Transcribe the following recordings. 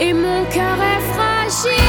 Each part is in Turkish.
et mon cœur est fragile.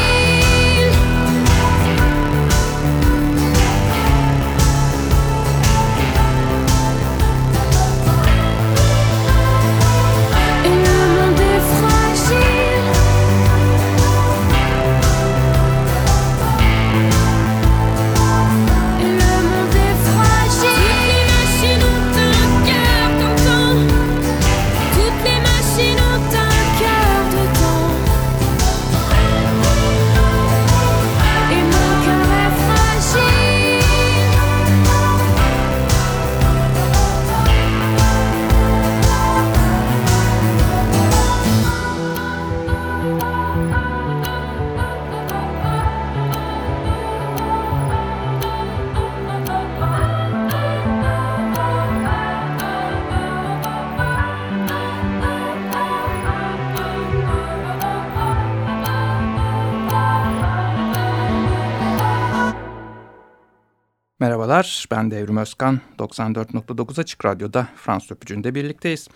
Merhabalar, ben Devrim Özkan. 94.9 Açık Radyo'da Frans Öpücü'nde birlikteyiz.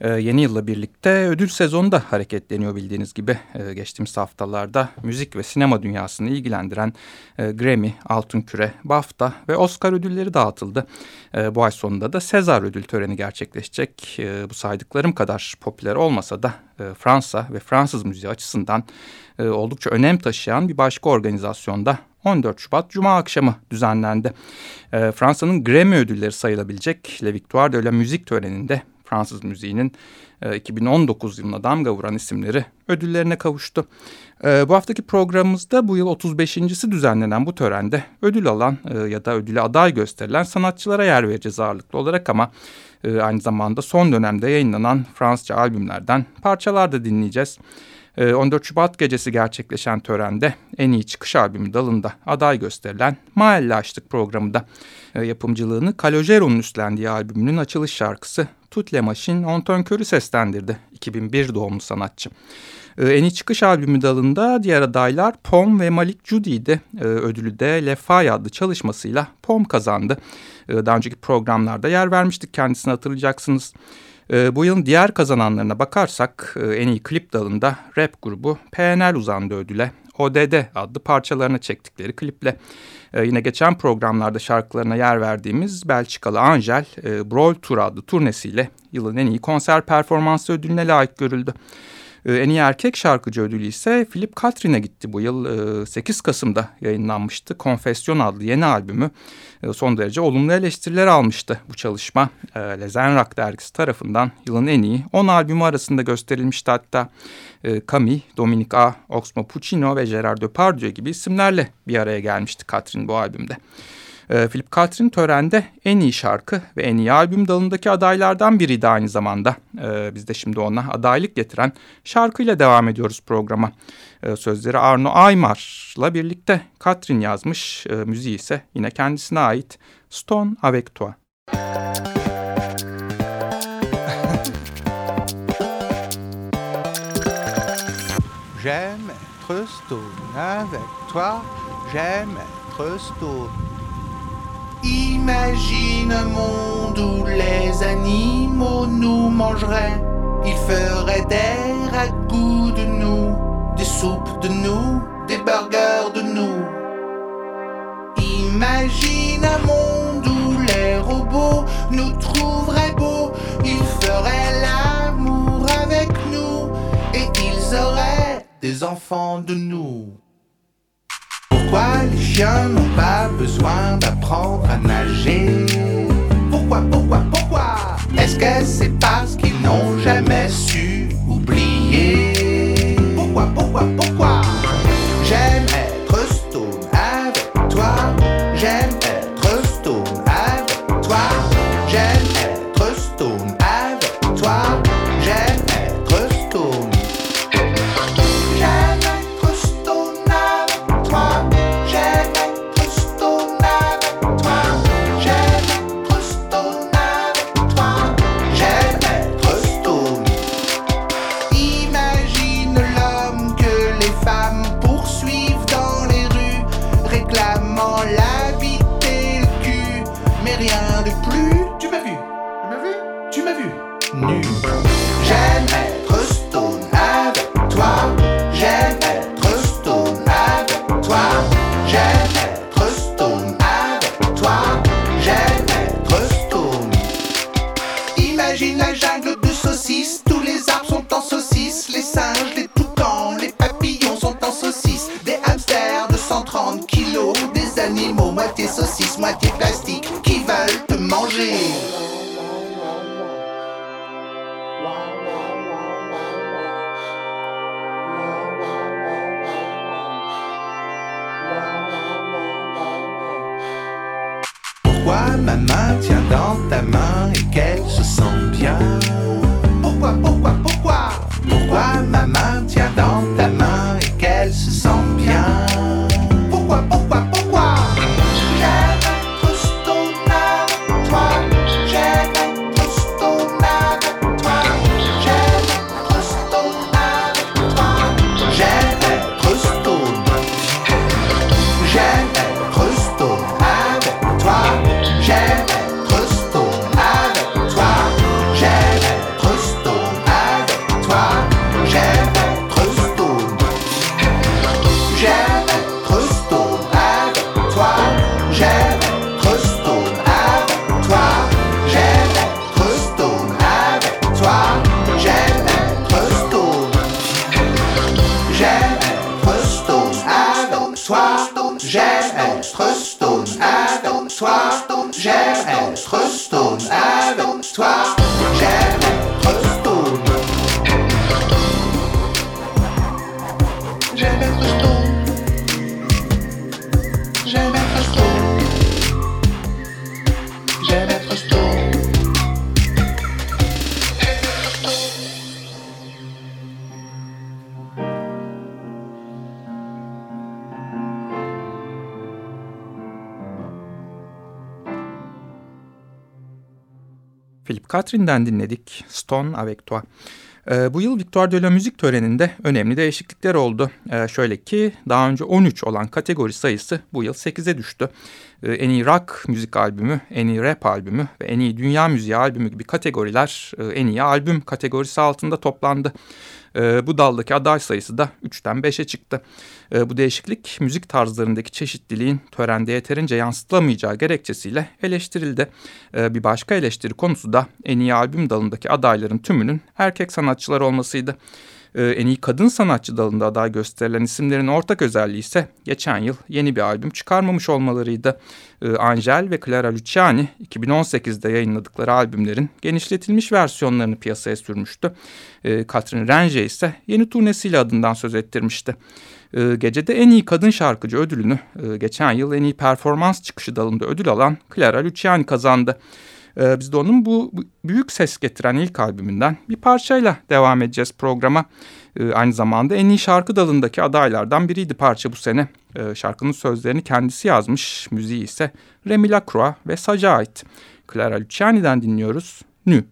Ee, yeni yılla birlikte ödül sezonu da hareketleniyor bildiğiniz gibi. Ee, geçtiğimiz haftalarda müzik ve sinema dünyasını ilgilendiren e, Grammy, Altın Küre, BAFTA ve Oscar ödülleri dağıtıldı. Ee, bu ay sonunda da Sezar ödül töreni gerçekleşecek. Ee, bu saydıklarım kadar popüler olmasa da e, Fransa ve Fransız müziği açısından e, oldukça önem taşıyan bir başka organizasyonda 14 Şubat Cuma akşamı düzenlendi. E, Fransa'nın Grammy ödülleri sayılabilecek Le Victoire de la Müzik töreninde Fransız müziğinin e, 2019 yılına damga vuran isimleri ödüllerine kavuştu. E, bu haftaki programımızda bu yıl 35.si düzenlenen bu törende ödül alan e, ya da ödüle aday gösterilen sanatçılara yer vereceğiz ağırlıklı olarak ama e, aynı zamanda son dönemde yayınlanan Fransızca albümlerden parçalar da dinleyeceğiz. 14 ee, Şubat gecesi gerçekleşen törende en iyi çıkış albümü dalında aday gösterilen Mahalle Açtık programı e, yapımcılığını Calogero'nun üstlendiği albümünün açılış şarkısı Toute les Machines Anton Kör'ü seslendirdi. 2001 doğumlu sanatçı. E, en iyi çıkış albümü dalında diğer adaylar Pom ve Malik Judy'ydi. E, ödülü de Lefay adlı çalışmasıyla Pom kazandı. Daha önceki programlarda yer vermiştik kendisini hatırlayacaksınız. E, bu yılın diğer kazananlarına bakarsak e, en iyi klip dalında rap grubu PNL uzandı ödüle. ODD adlı parçalarına çektikleri kliple. E, yine geçen programlarda şarkılarına yer verdiğimiz Belçikalı Angel, e, Brawl Tour adlı turnesiyle yılın en iyi konser performansı ödülüne layık görüldü. E, en iyi erkek şarkıcı ödülü ise Philip Catherine'e gitti bu yıl. E, 8 Kasım'da yayınlanmıştı. Confession adlı yeni albümü e, son derece olumlu eleştiriler almıştı bu çalışma. E, Lezen Rock dergisi tarafından yılın en iyi 10 albümü arasında gösterilmişti hatta. E, Camille, Dominic A, Oxmo Puccino ve Gerard Depardieu gibi isimlerle bir araya gelmişti Catherine bu albümde. E, Philip Catherine törende en iyi şarkı ve en iyi albüm dalındaki adaylardan biriydi aynı zamanda. E, biz de şimdi ona adaylık getiren şarkıyla devam ediyoruz programa. E, sözleri Arno Aymar'la birlikte Catherine yazmış, müziği ise yine kendisine ait Stone Avec Toi. J'aime être stone avec toi, j'aime être stone. Imagine un monde où les animaux nous mangeraient. Ils feraient des ragoûts de nous, des soupes de nous, des burgers de nous. Imagine un monde où les robots nous trouveraient beaux. Ils feraient l'amour avec nous et ils auraient des enfants de nous. Pourquoi les chiens n'ont pas besoin d'apprendre à nager? Pourquoi, pourquoi, pourquoi? Est-ce que c'est parce qu'ils n'ont jamais su oublier? Pourquoi, pourquoi, pourquoi? Moitié saucisses, moitié plastique, qui veulent te manger. Pourquoi ma main tient dans ta main et qu'elle se sent bien? Pourquoi, pourquoi, pourquoi? Pourquoi ma main Catherine'den dinledik Stone Avec Toi. E, bu yıl Victoire de la Müzik töreninde önemli değişiklikler oldu. E, şöyle ki daha önce 13 olan kategori sayısı bu yıl 8'e düştü. E, en iyi rock müzik albümü, en iyi rap albümü ve en iyi dünya müziği albümü gibi kategoriler e, en iyi albüm kategorisi altında toplandı. E, bu daldaki aday sayısı da 3'ten 5'e çıktı. E, bu değişiklik müzik tarzlarındaki çeşitliliğin törende yeterince yansıtılamayacağı gerekçesiyle eleştirildi. E, bir başka eleştiri konusu da en iyi albüm dalındaki adayların tümünün erkek sanatçılar olmasıydı. Ee, en iyi kadın sanatçı dalında aday gösterilen isimlerin ortak özelliği ise geçen yıl yeni bir albüm çıkarmamış olmalarıydı. Ee, Angel ve Clara Luciani 2018'de yayınladıkları albümlerin genişletilmiş versiyonlarını piyasaya sürmüştü. Ee, Catherine Range ise yeni turnesiyle adından söz ettirmişti. Gecede en iyi kadın şarkıcı ödülünü e, geçen yıl en iyi performans çıkışı dalında ödül alan Clara Luciani kazandı. Ee, biz de onun bu büyük ses getiren ilk albümünden bir parçayla devam edeceğiz programa. Ee, aynı zamanda en iyi şarkı dalındaki adaylardan biriydi parça bu sene. Ee, şarkının sözlerini kendisi yazmış, müziği ise Remy Lacroix ve Sage'a ait. Clara Luciani'den dinliyoruz. Nü.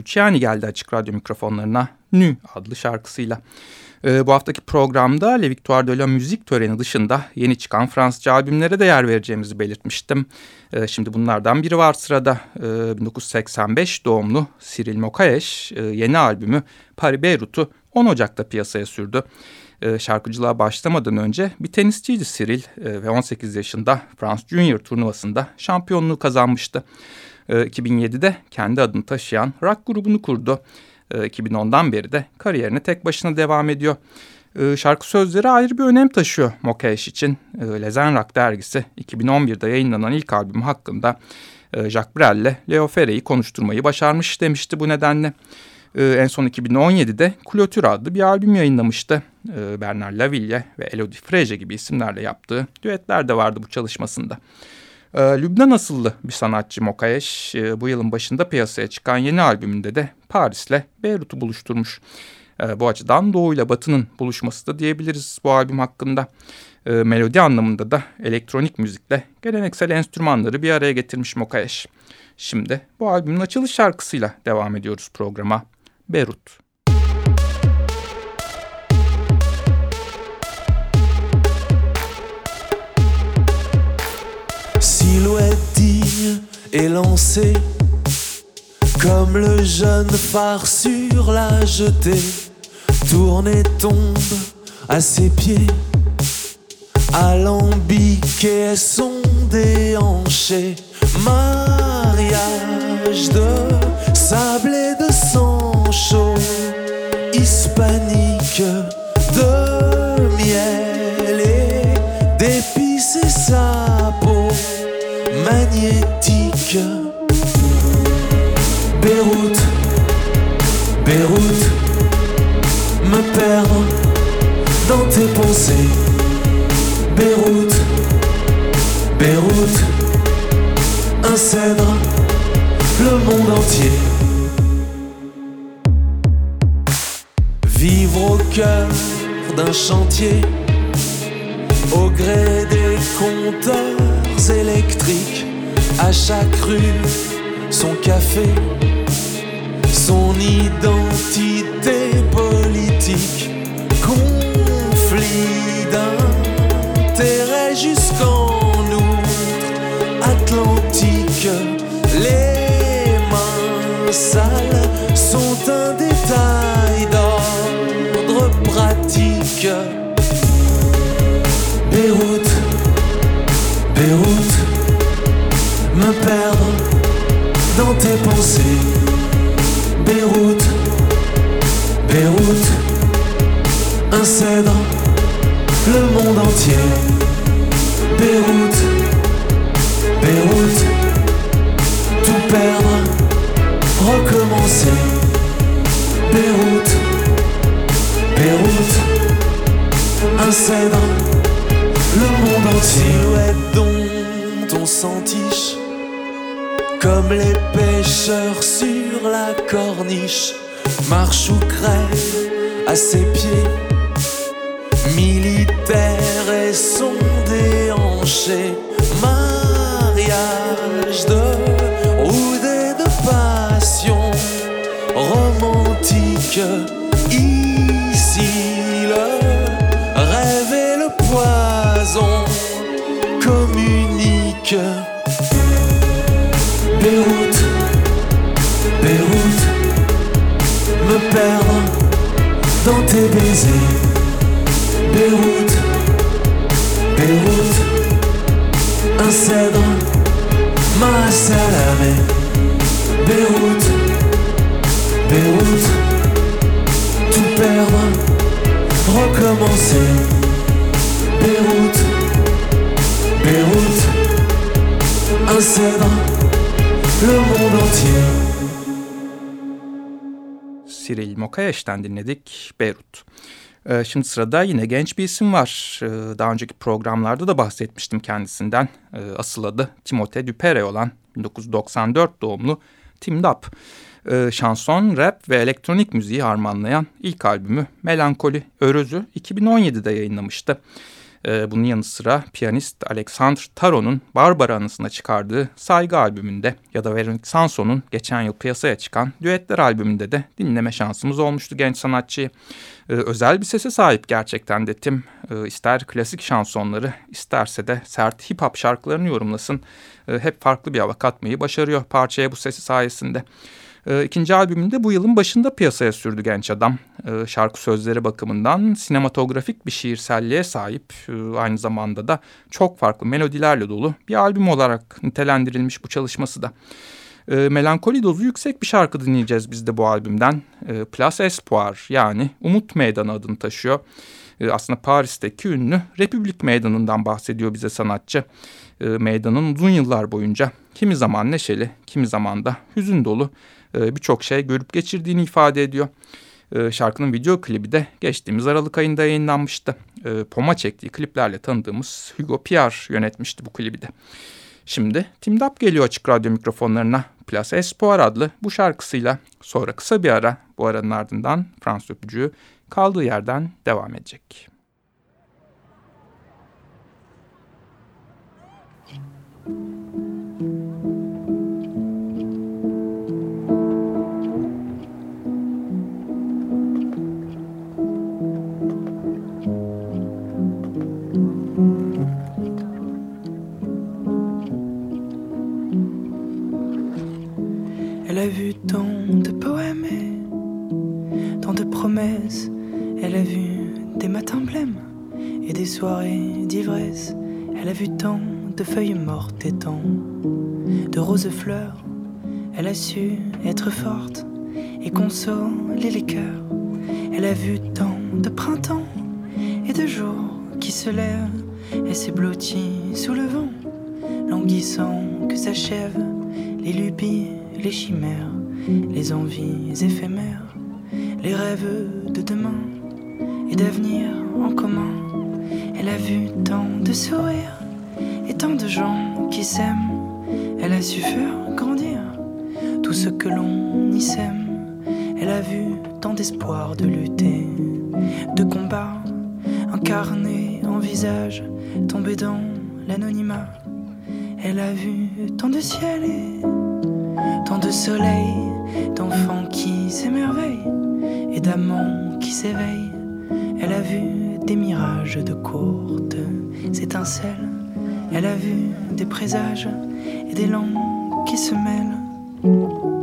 Luciani geldi açık radyo mikrofonlarına Nü adlı şarkısıyla. Ee, bu haftaki programda Le Victoire de la Müzik töreni dışında yeni çıkan Fransızca albümlere de yer vereceğimizi belirtmiştim. Ee, şimdi bunlardan biri var sırada. Ee, 1985 doğumlu Cyril Mokaeş e, yeni albümü Paris Beirut'u 10 Ocak'ta piyasaya sürdü. Ee, şarkıcılığa başlamadan önce bir tenisçiydi Cyril e, ve 18 yaşında Frans Junior turnuvasında şampiyonluğu kazanmıştı. 2007'de ee, kendi adını taşıyan rock grubunu kurdu. 2010'dan ee, beri de kariyerine tek başına devam ediyor. Ee, şarkı sözleri ayrı bir önem taşıyor Mokesh için. Lezen Rock dergisi 2011'de yayınlanan ilk albüm hakkında Jacques Brel ile Leo Ferre'yi konuşturmayı başarmış demişti bu nedenle. E, en son 2017'de Klotür adlı bir albüm yayınlamıştı. E, Bernard Laville ve Elodie Frege gibi isimlerle yaptığı düetler de vardı bu çalışmasında. E, Lübnan asıllı bir sanatçı Mokayeş e, bu yılın başında piyasaya çıkan yeni albümünde de Paris'le Beyrut'u buluşturmuş. E, bu açıdan Doğu ile Batı'nın buluşması da diyebiliriz bu albüm hakkında. E, melodi anlamında da elektronik müzikle geleneksel enstrümanları bir araya getirmiş Mokayeş. Şimdi bu albümün açılış şarkısıyla devam ediyoruz programa. Beyrut. Silhouette digne et lancée Comme le jeune phare sur la jetée? Tourne et tombe à ses pieds Alambiqué son déhanché Mariage de sable dans tes pensées. Beyrouth, Beyrouth, un cèdre, le monde entier. Vivre au cœur d'un chantier, au gré des compteurs électriques, à chaque rue son café, son identité politique, d'intérêt jusqu'en outre Atlantique. Les mains sales sont un détail d'ordre pratique. Beyrouth, Beyrouth, me perdre dans tes pensées. Beyrouth, Beyrouth, un cèdre, le monde entier. Beyrouth, Beyrouth, tout perdre, recommencer. Beyrouth, Beyrouth, un cèdre, le monde entier. Silhouette dont on s'entiche comme les pêcheurs sur la corniche, marche ou crève à ses pieds, et son déhanché, mariage de rude et de passion romantique. Ici le rêve et le poison communiquent. Beyrouth, Beyrouth, me perdre dans tes baisers. Cyril Mokayeş'ten dinledik Beyrut. Ee, şimdi sırada yine genç bir isim var. Ee, daha önceki programlarda da bahsetmiştim kendisinden. Ee, asıl adı Timothée Dupere olan 1994 doğumlu Tim. Ee, şanson, rap ve elektronik müziği harmanlayan ilk albümü Melankoli Örözü 2017'de yayınlamıştı. Ee, bunun yanı sıra piyanist Alexandre Taro'nun Barbara anısına çıkardığı Saygı albümünde ya da Veronique Sanson'un geçen yıl piyasaya çıkan Düetler albümünde de dinleme şansımız olmuştu genç sanatçıyı. Ee, özel bir sese sahip gerçekten de Tim. Ee, ister klasik şansonları isterse de sert hip hop şarkılarını yorumlasın. Hep farklı bir hava katmayı başarıyor parçaya bu sesi sayesinde. E, ikinci albümünde bu yılın başında piyasaya sürdü genç adam. E, şarkı sözleri bakımından sinematografik bir şiirselliğe sahip e, aynı zamanda da çok farklı melodilerle dolu bir albüm olarak nitelendirilmiş bu çalışması da. E, melankoli dozu yüksek bir şarkı dinleyeceğiz biz de bu albümden. E, Place Espoir yani Umut Meydanı adını taşıyor. E, aslında Paris'teki ünlü Republik Meydanı'ndan bahsediyor bize sanatçı. E, meydanın uzun yıllar boyunca kimi zaman neşeli, kimi zaman da hüzün dolu birçok şey görüp geçirdiğini ifade ediyor. E, şarkının video klibi de geçtiğimiz Aralık ayında yayınlanmıştı. E, Poma çektiği kliplerle tanıdığımız Hugo Pierre yönetmişti bu klibi de. Şimdi Tim Dap geliyor açık radyo mikrofonlarına. Place Espoir adlı bu şarkısıyla sonra kısa bir ara bu aranın ardından Fransız öpücüğü kaldığı yerden devam edecek. Elle a Elle a su être forte et consoler les cœurs. Elle a vu tant de printemps et de jours qui se lèvent. Elle s'est blottie sous le vent, languissant que s'achèvent les lubies les chimères, les envies éphémères, les rêves de demain et d'avenir en commun. Elle a vu tant de sourires et tant de gens qui s'aiment. Elle a su faire grandir tout ce que l'on y sème. Elle a vu tant d'espoir de lutter, de combat, incarné en visage, tomber dans l'anonymat. Elle a vu tant de ciel et tant de soleil, d'enfants qui s'émerveillent et d'amants qui s'éveillent. Elle a vu des mirages de courtes étincelles. Elle a vu des présages et des langues qui se mêlent.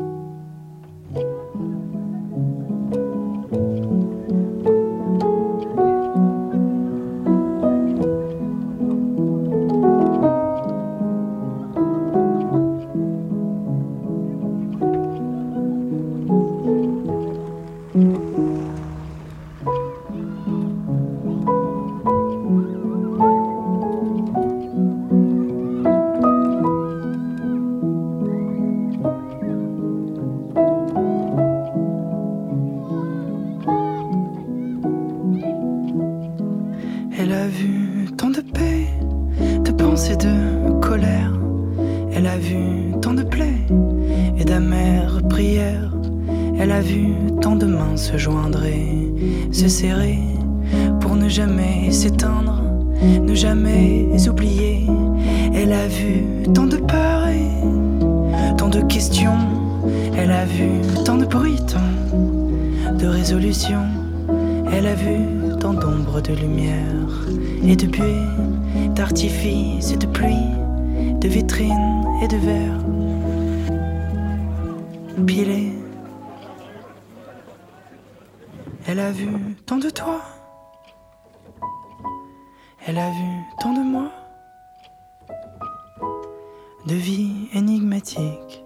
ne jamais oublier. Elle a vu tant de peur et tant de questions. Elle a vu tant de bruit, tant de résolutions. Elle a vu tant d'ombre, de lumière et de buée, d'artifices et de pluie, de vitrines et de verres. Pilé. Elle a vu tant de toi. Elle a vu tant de moi. De vie énigmatique.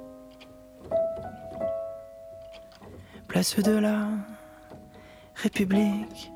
Place de la République.